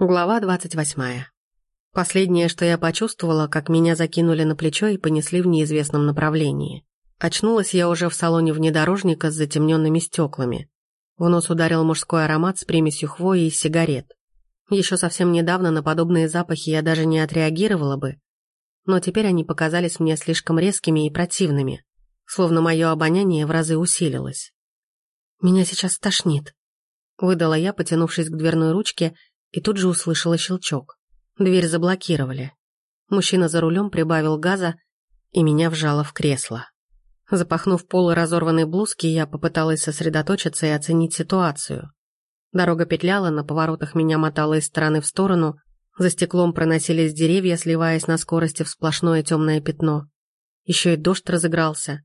Глава двадцать восьмая. Последнее, что я почувствовала, как меня закинули на плечо и понесли в неизвестном направлении. Очнулась я уже в салоне внедорожника с затемненными стеклами. В нос ударил мужской аромат с примесью хвои и сигарет. Еще совсем недавно на подобные запахи я даже не отреагировала бы, но теперь они показались мне слишком резкими и противными, словно мое обоняние в разы усилилось. «Меня сейчас тошнит», — выдала я, потянувшись к дверной ручке и тут же услышала щелчок. Дверь заблокировали. Мужчина за рулем прибавил газа, и меня вжало в кресло. Запахнув полы разорванной блузки, я попыталась сосредоточиться и оценить ситуацию. Дорога петляла, на поворотах меня мотало из стороны в сторону, за стеклом проносились деревья, сливаясь на скорости в сплошное темное пятно. Еще и дождь разыгрался.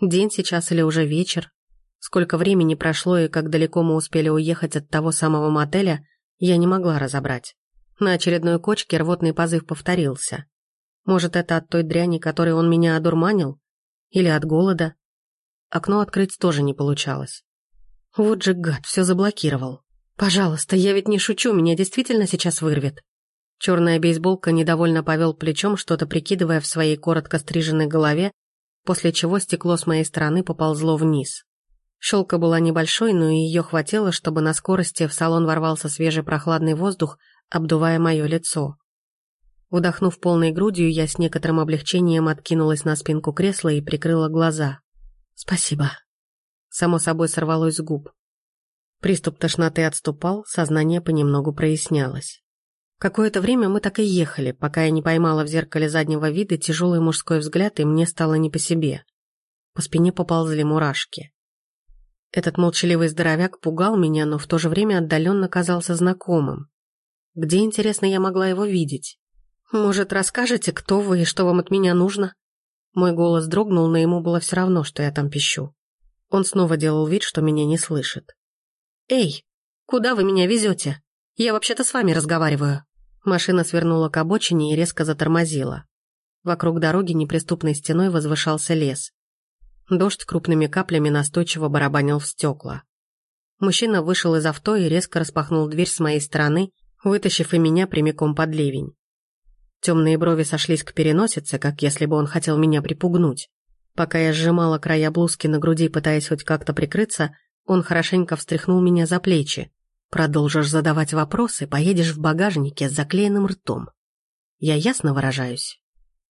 День сейчас или уже вечер? Сколько времени прошло и как далеко мы успели уехать от того самого мотеля, я не могла разобрать. На очередной кочке рвотный позыв повторился. Может, это от той дряни, которой он меня одурманил? Или от голода? Окно открыть тоже не получалось. Вот же гад, все заблокировал. Пожалуйста, я ведь не шучу, меня действительно сейчас вырвет. Черная бейсболка недовольно повел плечом, что-то прикидывая в своей коротко стриженной голове, после чего стекло с моей стороны поползло вниз. Щелка была небольшой, но ее хватило, чтобы на скорости в салон ворвался свежий прохладный воздух, обдувая мое лицо. Вдохнув полной грудью, я с некоторым облегчением откинулась на спинку кресла и прикрыла глаза. «Спасибо». Само собой сорвалось с губ. Приступ тошноты отступал, сознание понемногу прояснялось. Какое-то время мы так и ехали, пока я не поймала в зеркале заднего вида тяжелый мужской взгляд, и мне стало не по себе. По спине поползли мурашки. Этот молчаливый здоровяк пугал меня, но в то же время отдаленно казался знакомым. Где, интересно, я могла его видеть? Может, расскажете, кто вы и что вам от меня нужно? Мой голос дрогнул, но ему было все равно, что я там пищу. Он снова делал вид, что меня не слышит. «Эй, куда вы меня везете? Я вообще-то с вами разговариваю». Машина свернула к обочине и резко затормозила. Вокруг дороги неприступной стеной возвышался лес. Дождь крупными каплями настойчиво барабанил в стекла. Мужчина вышел из авто и резко распахнул дверь с моей стороны, вытащив и меня прямиком под ливень. Темные брови сошлись к переносице, как если бы он хотел меня припугнуть. Пока я сжимала края блузки на груди, пытаясь хоть как-то прикрыться, он хорошенько встряхнул меня за плечи. «Продолжишь задавать вопросы, поедешь в багажнике с заклеенным ртом». Я ясно выражаюсь.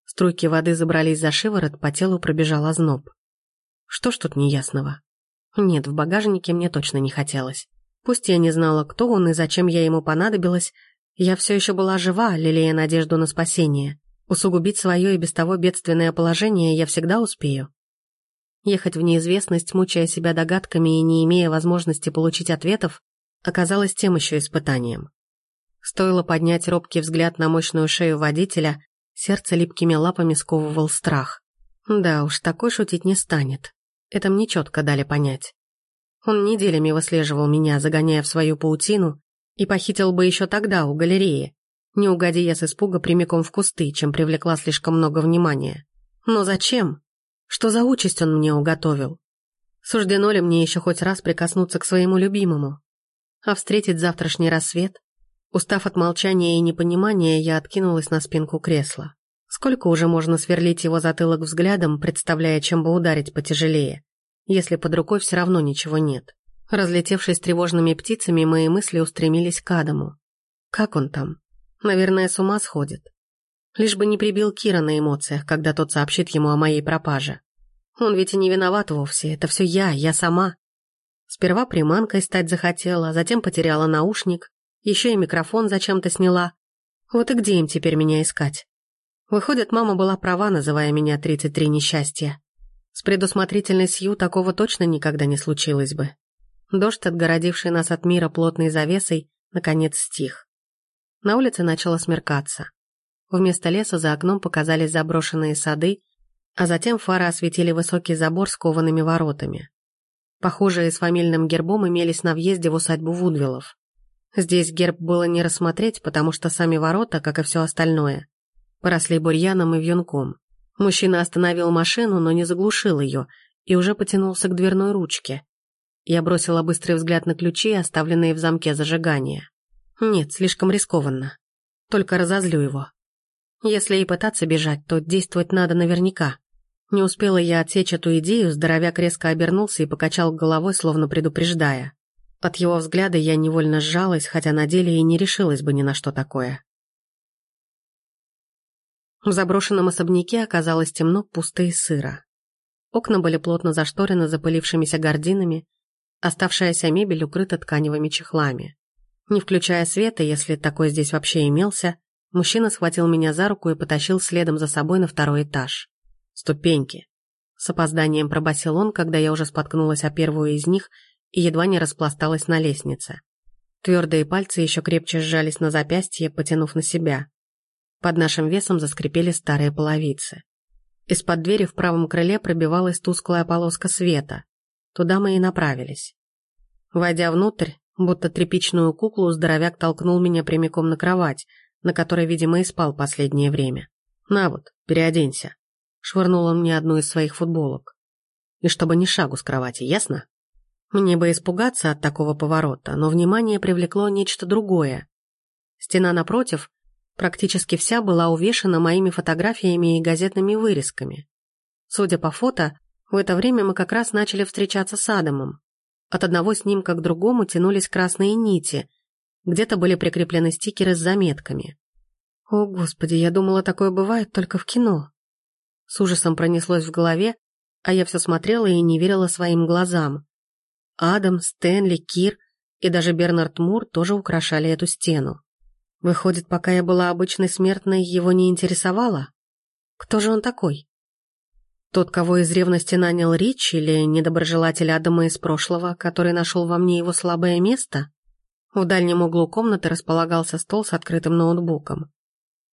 Струйки воды забрались за шиворот, по телу пробежал озноб. Что ж тут неясного? Нет, в багажнике мне точно не хотелось. Пусть я не знала, кто он и зачем я ему понадобилась, я все еще была жива, лелея надежду на спасение. Усугубить свое и без того бедственное положение я всегда успею. Ехать в неизвестность, мучая себя догадками и не имея возможности получить ответов, оказалось тем еще испытанием. Стоило поднять робкий взгляд на мощную шею водителя, сердце липкими лапами сковывал страх. Да уж, такой шутить не станет. Это мне четко дали понять. Он неделями выслеживал меня, загоняя в свою паутину, и похитил бы еще тогда у галереи. Не угоди я с испуга прямиком в кусты, чем привлекла слишком много внимания. Но зачем? Что за участь он мне уготовил? Суждено ли мне еще хоть раз прикоснуться к своему любимому? А встретить завтрашний рассвет? Устав от молчания и непонимания, я откинулась на спинку кресла. Сколько уже можно сверлить его затылок взглядом, представляя, чем бы ударить потяжелее, если под рукой все равно ничего нет. Разлетевшись тревожными птицами, мои мысли устремились к Адаму. Как он там? Наверное, с ума сходит. Лишь бы не прибил Кира на эмоциях, когда тот сообщит ему о моей пропаже. Он ведь и не виноват вовсе, это все я, я сама. Сперва приманкой стать захотела, затем потеряла наушник, еще и микрофон зачем-то сняла. Вот и где им теперь меня искать? Выходит, мама была права, называя меня 33 несчастья. С предусмотрительной Сью такого точно никогда не случилось бы. Дождь, отгородивший нас от мира плотной завесой, наконец стих. На улице начало смеркаться. Вместо леса за окном показались заброшенные сады, а затем фары осветили высокий забор с коваными воротами. Похожие с фамильным гербом имелись на въезде в усадьбу Вудвиллов. Здесь герб было не рассмотреть, потому что сами ворота, как и все остальное, поросли бурьяном и вьюнком. Мужчина остановил машину, но не заглушил ее, и уже потянулся к дверной ручке. Я бросила быстрый взгляд на ключи, оставленные в замке зажигания. Нет, слишком рискованно. Только разозлю его. Если и пытаться бежать, то действовать надо наверняка. Не успела я отсечь эту идею, здоровяк резко обернулся и покачал головой, словно предупреждая. От его взгляда я невольно сжалась, хотя на деле и не решилась бы ни на что такое. В заброшенном особняке оказалось темно, пусто и сыро. Окна были плотно зашторены запылившимися гардинами, оставшаяся мебель укрыта тканевыми чехлами. Не включая света, если такой здесь вообще имелся, мужчина схватил меня за руку и потащил следом за собой на второй этаж. Ступеньки. С опозданием пробасил он, когда я уже споткнулась о первую из них и едва не распласталась на лестнице. Твердые пальцы еще крепче сжались на запястье, потянув на себя. Под нашим весом заскрипели старые половицы. Из-под двери в правом крыле пробивалась тусклая полоска света. Туда мы и направились. Войдя внутрь, будто тряпичную куклу, здоровяк толкнул меня прямиком на кровать, на которой, видимо, и спал последнее время. «На вот, переоденься». Швырнул он мне одну из своих футболок. И чтобы ни шагу с кровати, ясно? Мне бы испугаться от такого поворота, но внимание привлекло нечто другое. Стена напротив Практически вся была увешана моими фотографиями и газетными вырезками. Судя по фото, в это время мы как раз начали встречаться с Адамом. От одного снимка к другому тянулись красные нити, где-то были прикреплены стикеры с заметками. О, Господи, я думала, такое бывает только в кино. С ужасом пронеслось в голове, а я все смотрела и не верила своим глазам. Адам, Стэнли, Кир и даже Бернард Мур тоже украшали эту стену. Выходит, пока я была обычной смертной, его не интересовало? Кто же он такой? Тот, кого из ревности нанял Рич, или недоброжелатель Адама из прошлого, который нашел во мне его слабое место? В дальнем углу комнаты располагался стол с открытым ноутбуком.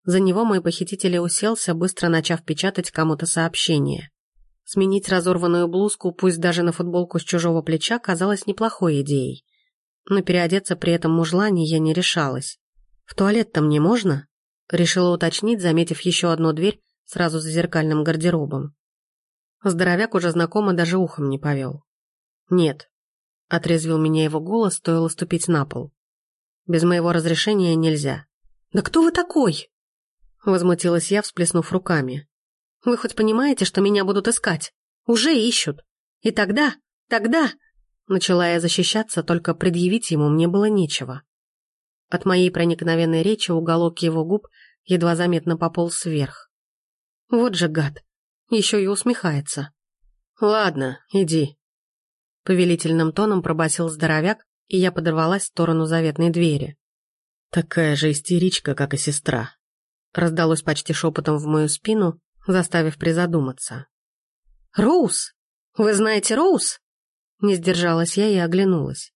За него мой похититель уселся, быстро начав печатать кому-то сообщение. Сменить разорванную блузку, пусть даже на футболку с чужого плеча, казалось неплохой идеей. Но переодеться при этом мужлане я не решалась. «В туалет-то мне можно?» Решила уточнить, заметив еще одну дверь сразу за зеркальным гардеробом. Здоровяк уже знакомо даже ухом не повел. «Нет», — отрезвил меня его голос, стоило ступить на пол. «Без моего разрешения нельзя». «Да кто вы такой?» Возмутилась я, всплеснув руками. «Вы хоть понимаете, что меня будут искать? Уже ищут. И тогда, тогда...» Начала я защищаться, только предъявить ему мне было нечего. От моей проникновенной речи уголок его губ едва заметно пополз вверх. Вот же гад, еще и усмехается. «Ладно, иди». Повелительным тоном пробасил здоровяк, и я подорвалась в сторону заветной двери. «Такая же истеричка, как и сестра», раздалось почти шепотом в мою спину, заставив призадуматься. «Роуз! Вы знаете Роуз?» Не сдержалась я и оглянулась.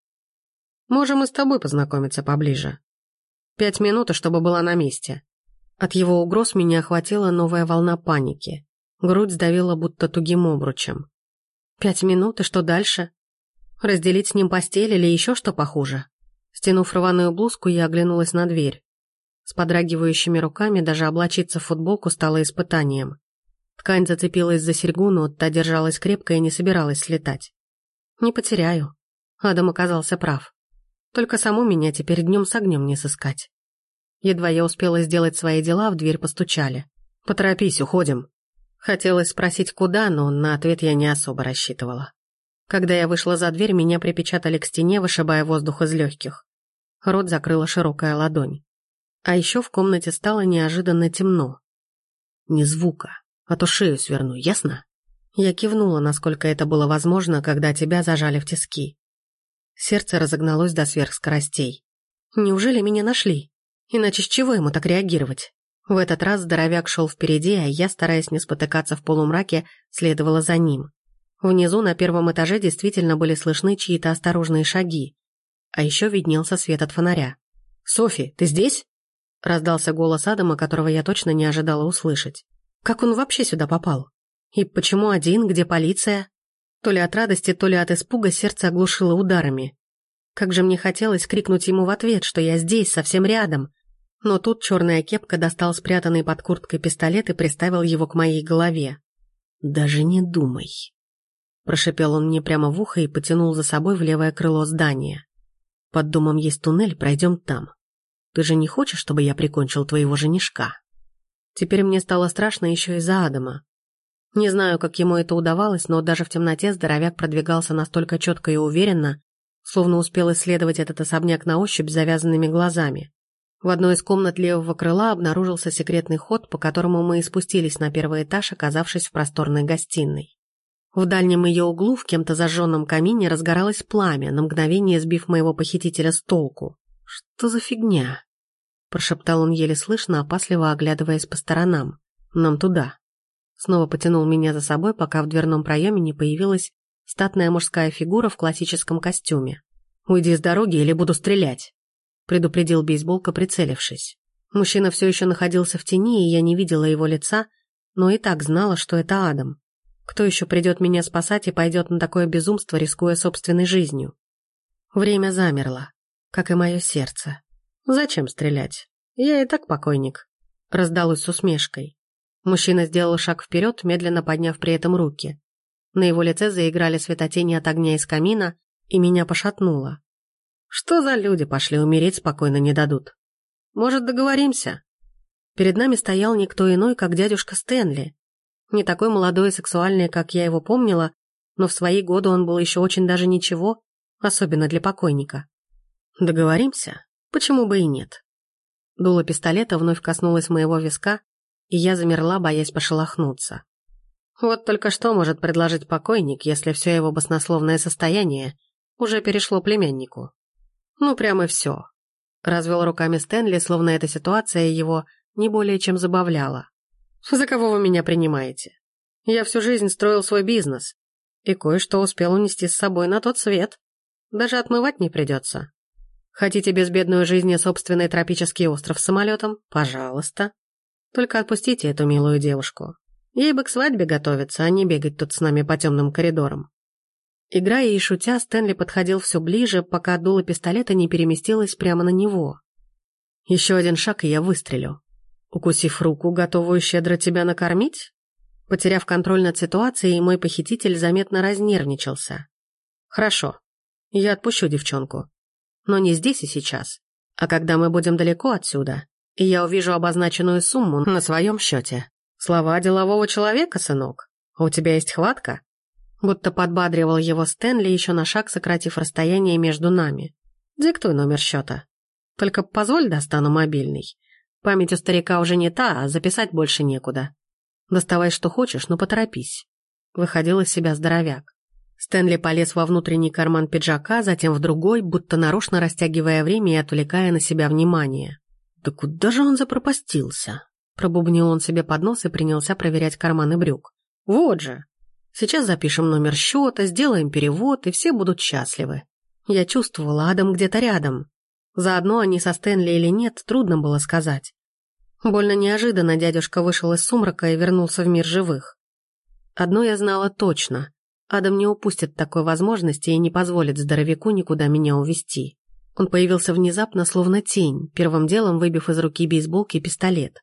Можем и с тобой познакомиться поближе. Пять минут, чтобы была на месте. От его угроз меня охватила новая волна паники. Грудь сдавила будто тугим обручем. Пять минут, и что дальше? Разделить с ним постель или еще что похуже? Стянув рваную блузку, я оглянулась на дверь. С подрагивающими руками даже облачиться в футболку стало испытанием. Ткань зацепилась за серьгу, но та держалась крепко и не собиралась слетать. Не потеряю. Адам оказался прав. Только саму меня теперь днем с огнем не сыскать. Едва я успела сделать свои дела, в дверь постучали. «Поторопись, уходим». Хотелось спросить, куда, но на ответ я не особо рассчитывала. Когда я вышла за дверь, меня припечатали к стене, вышибая воздух из легких. Рот закрыла широкая ладонь. А еще в комнате стало неожиданно темно. Ни звука, а то шею сверну, ясно? Я кивнула, насколько это было возможно, когда тебя зажали в тиски. Сердце разогналось до сверхскоростей. Неужели меня нашли? Иначе с чего ему так реагировать? В этот раз здоровяк шел впереди, а я, стараясь не спотыкаться в полумраке, следовала за ним. Внизу на первом этаже действительно были слышны чьи-то осторожные шаги. А еще виднелся свет от фонаря. «Софи, ты здесь?» Раздался голос Адама, которого я точно не ожидала услышать. Как он вообще сюда попал? И почему один, где полиция? То ли от радости, то ли от испуга сердце оглушило ударами. Как же мне хотелось крикнуть ему в ответ, что я здесь, совсем рядом. Но тут черная кепка достал спрятанный под курткой пистолет и приставил его к моей голове. «Даже не думай», — прошипел он мне прямо в ухо и потянул за собой в левое крыло здания. «Под домом есть туннель, пройдем там. Ты же не хочешь, чтобы я прикончил твоего женишка?» Теперь мне стало страшно еще из-за Адама. Не знаю, как ему это удавалось, но даже в темноте здоровяк продвигался настолько четко и уверенно, словно успел исследовать этот особняк на ощупь завязанными глазами. В одной из комнат левого крыла обнаружился секретный ход, по которому мы и спустились на первый этаж, оказавшись в просторной гостиной. В дальнем ее углу в кем-то зажженном камине разгоралось пламя, на мгновение сбив моего похитителя с толку. «Что за фигня?» Прошептал он еле слышно, опасливо оглядываясь по сторонам. «Нам туда». Снова потянул меня за собой, пока в дверном проеме не появилась статная мужская фигура в классическом костюме. «Уйди с дороги или буду стрелять», предупредил бейсболка, прицелившись. Мужчина все еще находился в тени, и я не видела его лица, но и так знала, что это Адам. Кто еще придет меня спасать и пойдет на такое безумство, рискуя собственной жизнью? Время замерло, как и мое сердце. Зачем стрелять? Я и так покойник. Раздалось с усмешкой. Мужчина сделал шаг вперед, медленно подняв при этом руки. На его лице заиграли светотени от огня из камина, и меня пошатнуло. Что за люди пошли умереть спокойно не дадут? Может, договоримся? Перед нами стоял никто иной, как дядюшка Стэнли. Не такой молодой и сексуальный, как я его помнила, но в свои годы он был еще очень даже ничего, особенно для покойника. Договоримся? Почему бы и нет? Дуло пистолета вновь коснулось моего виска, и я замерла, боясь пошелохнуться. Вот только что может предложить покойник, если все его баснословное состояние уже перешло племяннику. Ну, прямо все. Развел руками Стэнли, словно эта ситуация его не более чем забавляла. За кого вы меня принимаете? Я всю жизнь строил свой бизнес и кое-что успел унести с собой на тот свет. Даже отмывать не придется. Хотите безбедную жизнь и собственный тропический остров с самолетом? Пожалуйста. Только отпустите эту милую девушку. Ей бы к свадьбе готовиться, а не бегать тут с нами по темным коридорам. Играя и шутя, Стэнли подходил все ближе, пока дуло пистолета не переместилось прямо на него. Еще один шаг, и я выстрелю. Укусив руку, готовую щедро тебя накормить? Потеряв контроль над ситуацией, мой похититель заметно разнервничался. Хорошо, я отпущу девчонку. Но не здесь и сейчас, а когда мы будем далеко отсюда, и я увижу обозначенную сумму на своем счете. Слова делового человека, сынок. У тебя есть хватка? Будто подбадривал его Стэнли, еще на шаг сократив расстояние между нами. «Диктуй номер счета. Только позволь достану мобильный. Память у старика уже не та, а записать больше некуда. Доставай, что хочешь, но поторопись». Выходил из себя здоровяк. Стэнли полез во внутренний карман пиджака, затем в другой, будто нарочно растягивая время и отвлекая на себя внимание. «Да куда же он запропастился?» Пробубнил он себе под нос и принялся проверять карманы брюк. «Вот же!» Сейчас запишем номер счета, сделаем перевод, и все будут счастливы. Я чувствовала, Адам где-то рядом. Заодно они со Стэнли или нет, трудно было сказать. Больно неожиданно дядюшка вышел из сумрака и вернулся в мир живых. Одно я знала точно. Адам не упустит такой возможности и не позволит здоровяку никуда меня увести. Он появился внезапно, словно тень, первым делом выбив из руки бейсболки пистолет.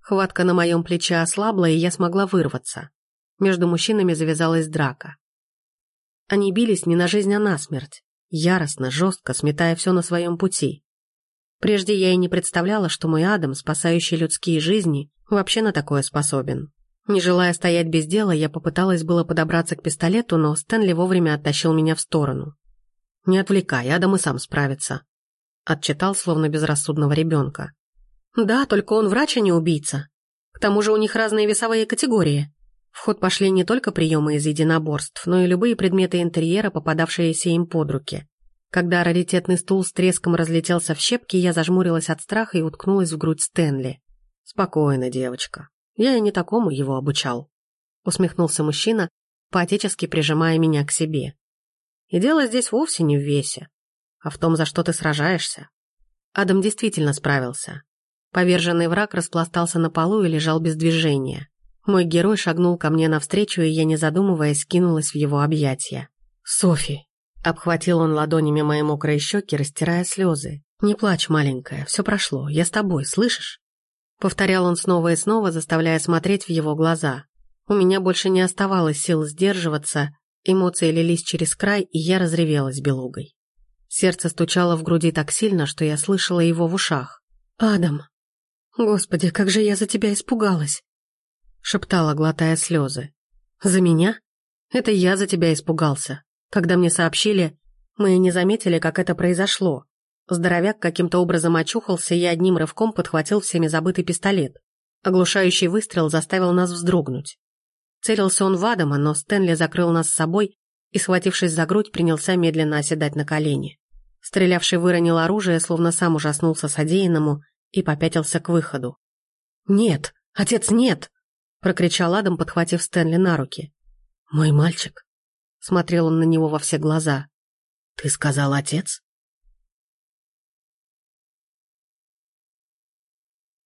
Хватка на моем плече ослабла, и я смогла вырваться. Между мужчинами завязалась драка. Они бились не на жизнь, а на смерть. Яростно, жестко, сметая все на своем пути. Прежде я и не представляла, что мой Адам, спасающий людские жизни, вообще на такое способен. Не желая стоять без дела, я попыталась было подобраться к пистолету, но Стэнли вовремя оттащил меня в сторону. «Не отвлекай, Адам и сам справится», — отчитал, словно безрассудного ребенка. «Да, только он врач, а не убийца. К тому же у них разные весовые категории», в ход пошли не только приемы из единоборств, но и любые предметы интерьера, попадавшиеся им под руки. Когда раритетный стул с треском разлетелся в щепки, я зажмурилась от страха и уткнулась в грудь Стэнли. «Спокойно, девочка. Я и не такому его обучал», — усмехнулся мужчина, поотечески прижимая меня к себе. «И дело здесь вовсе не в весе, а в том, за что ты сражаешься». Адам действительно справился. Поверженный враг распластался на полу и лежал без движения. Мой герой шагнул ко мне навстречу, и я, не задумываясь, кинулась в его объятия. «Софи!» Обхватил он ладонями мои мокрые щеки, растирая слезы. «Не плачь, маленькая, все прошло, я с тобой, слышишь?» Повторял он снова и снова, заставляя смотреть в его глаза. У меня больше не оставалось сил сдерживаться, эмоции лились через край, и я разревелась белугой. Сердце стучало в груди так сильно, что я слышала его в ушах. «Адам! Господи, как же я за тебя испугалась!» Шептала, глотая слезы. «За меня? Это я за тебя испугался. Когда мне сообщили, мы не заметили, как это произошло. Здоровяк каким-то образом очухался и одним рывком подхватил всеми забытый пистолет. Оглушающий выстрел заставил нас вздрогнуть. Целился он в Адама, но Стэнли закрыл нас с собой и, схватившись за грудь, принялся медленно оседать на колени. Стрелявший выронил оружие, словно сам ужаснулся содеянному и попятился к выходу. «Нет! Отец, нет!» — прокричал Адам, подхватив Стэнли на руки. «Мой мальчик!» — смотрел он на него во все глаза. «Ты сказал отец?»